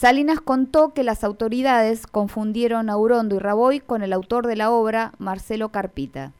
Salinas contó que las autoridades confundieron a Urondo y Raboy con el autor de la obra, Marcelo Carpita.